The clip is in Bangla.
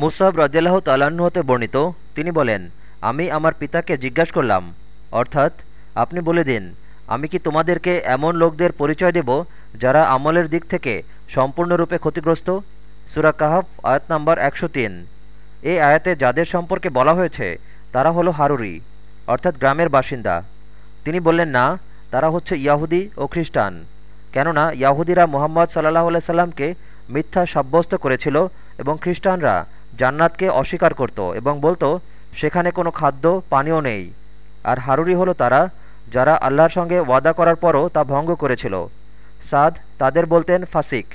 মুসাব রাজিয়াল্লাহ হতে বর্ণিত, তিনি বলেন, আমি আমার পিতাকে জিজ্ঞাসা করলাম, অর্থাৎ আপনি বলে দিন, আমি কি তোমাদেরকে এমন লোকদের পরিচয় দেব যারা আমলের দিক থেকে সম্পূর্ণরূপে ক্ষতিগ্রস্ত? সুরা কাহাফ, আয়াত নাম্বার একশো তিন। এই আয়াতে যাদের সম্পর্কে বলা হয়েছে, তারা হলো হারুরি, অর্থাৎ গ্রামের বাসিন্দা। তিনি বললেন, না, তারা হচ্ছে ইয়াহুদি ও খ্রিস্টান, কেননা ইয়াহুদিরা মোহাম্মদ সাল্লাহ সাল্লামকে মিথ্যা সাব্যস্ত করেছিল এবং খ্রিস্টানরা জান্নাতকে অস্বীকার করত এবং বলতো, সেখানে কোনো খাদ্য, পানীয় নেই। আর হারুরি হলো তারা, যারা আল্লাহর সঙ্গে ওয়াদা করার পরও তা ভঙ্গ করেছিল। সাদ তাদের বলতেন, ফাসিক।